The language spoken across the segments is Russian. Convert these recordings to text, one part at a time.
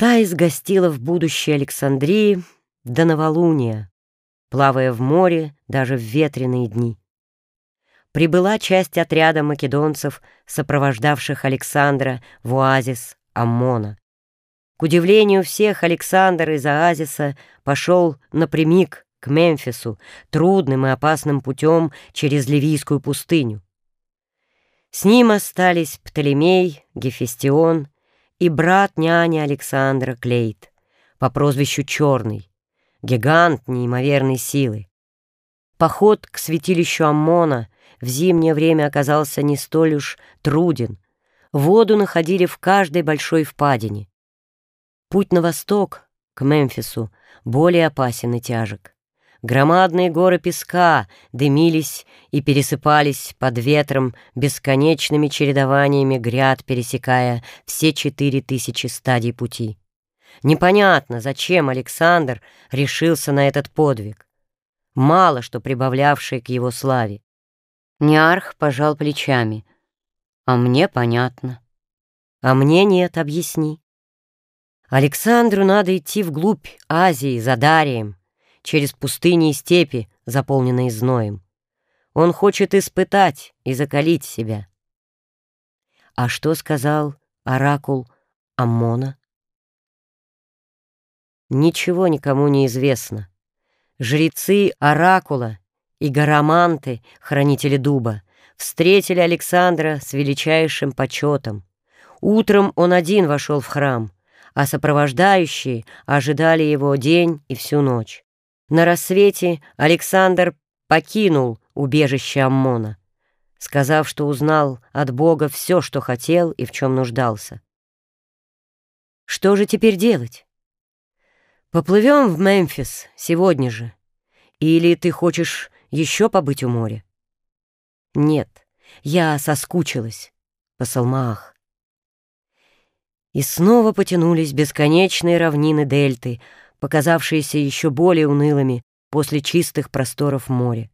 Таис гостила в будущей Александрии до новолуния, плавая в море даже в ветреные дни. Прибыла часть отряда македонцев, сопровождавших Александра в оазис Аммона. К удивлению всех, Александр из оазиса пошел напрямик к Мемфису трудным и опасным путем через Ливийскую пустыню. С ним остались Птолемей, Гефестион и брат няни Александра Клейт по прозвищу Черный, гигант неимоверной силы. Поход к святилищу Аммона в зимнее время оказался не столь уж труден. Воду находили в каждой большой впадине. Путь на восток, к Мемфису, более опасен и тяжек. Громадные горы песка дымились и пересыпались под ветром бесконечными чередованиями гряд, пересекая все четыре тысячи стадий пути. Непонятно, зачем Александр решился на этот подвиг, мало что прибавлявший к его славе. Неарх пожал плечами. «А мне понятно». «А мне нет, объясни». Александру надо идти вглубь Азии за Дарием, через пустыни и степи, заполненные зноем. Он хочет испытать и закалить себя. А что сказал оракул Аммона? Ничего никому не известно. Жрецы оракула и гараманты, хранители дуба, встретили Александра с величайшим почетом. Утром он один вошел в храм, а сопровождающие ожидали его день и всю ночь. На рассвете Александр покинул убежище Аммона, сказав, что узнал от Бога все, что хотел и в чем нуждался. Что же теперь делать? Поплывем в Мемфис сегодня же. Или ты хочешь еще побыть у моря? Нет, я соскучилась по Салмаах. И снова потянулись бесконечные равнины дельты, показавшиеся еще более унылыми после чистых просторов моря.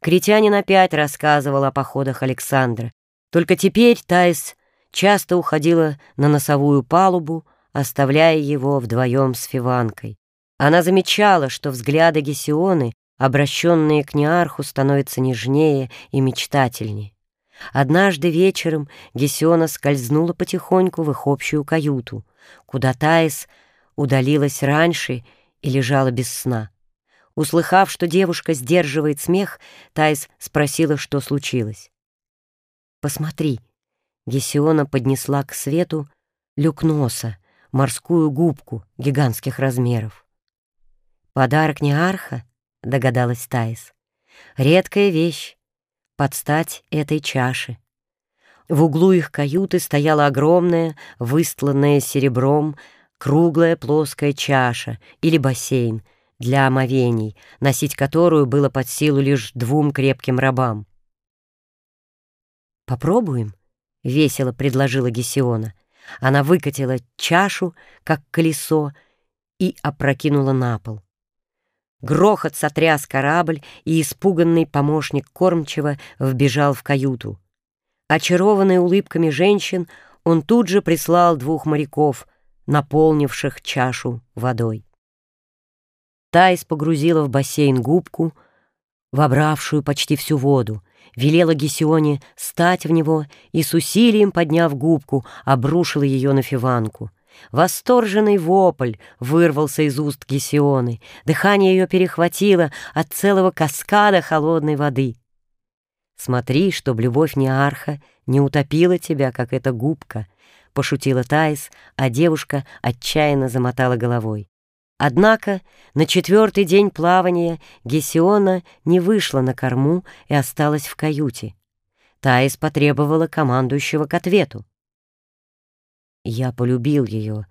Критянин опять рассказывал о походах Александра. Только теперь Тайс часто уходила на носовую палубу, оставляя его вдвоем с Фиванкой. Она замечала, что взгляды Гесионы, обращенные к Неарху, становятся нежнее и мечтательнее. Однажды вечером Гесиона скользнула потихоньку в их общую каюту, куда Таис удалилась раньше и лежала без сна. Услыхав, что девушка сдерживает смех, Тайс спросила, что случилось. «Посмотри», — Гесиона поднесла к свету люк носа, морскую губку гигантских размеров. «Подарок не арха», — догадалась Тайс. «Редкая вещь, под стать этой чаше». В углу их каюты стояла огромная, выстланная серебром, круглая плоская чаша или бассейн для омовений, носить которую было под силу лишь двум крепким рабам. «Попробуем?» — весело предложила Гесиона. Она выкатила чашу, как колесо, и опрокинула на пол. Грохот сотряс корабль, и испуганный помощник кормчего вбежал в каюту. Очарованный улыбками женщин, он тут же прислал двух моряков, наполнивших чашу водой. Тайс погрузила в бассейн губку, вобравшую почти всю воду, велела Гесионе стать в него и с усилием, подняв губку, обрушила ее на фиванку. Восторженный вопль вырвался из уст Гесионы, дыхание ее перехватило от целого каскада холодной воды. «Смотри, чтоб любовь Неарха не утопила тебя, как эта губка», — пошутила Таис, а девушка отчаянно замотала головой. Однако на четвертый день плавания Гесиона не вышла на корму и осталась в каюте. Таис потребовала командующего к ответу. Я полюбил ее,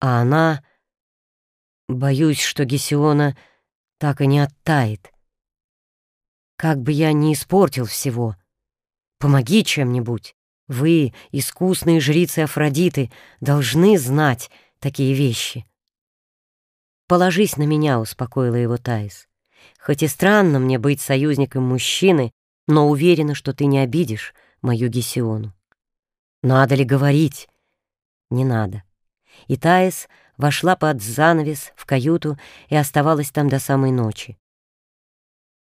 а она... Боюсь, что Гесиона так и не оттает. Как бы я не испортил всего. Помоги чем-нибудь. Вы, искусные жрицы Афродиты, должны знать такие вещи. «Положись на меня», — успокоила его Таис. «Хоть и странно мне быть союзником мужчины, но уверена, что ты не обидишь мою Гесиону». «Надо ли говорить?» «Не надо. и Таис вошла под занавес в каюту и оставалась там до самой ночи.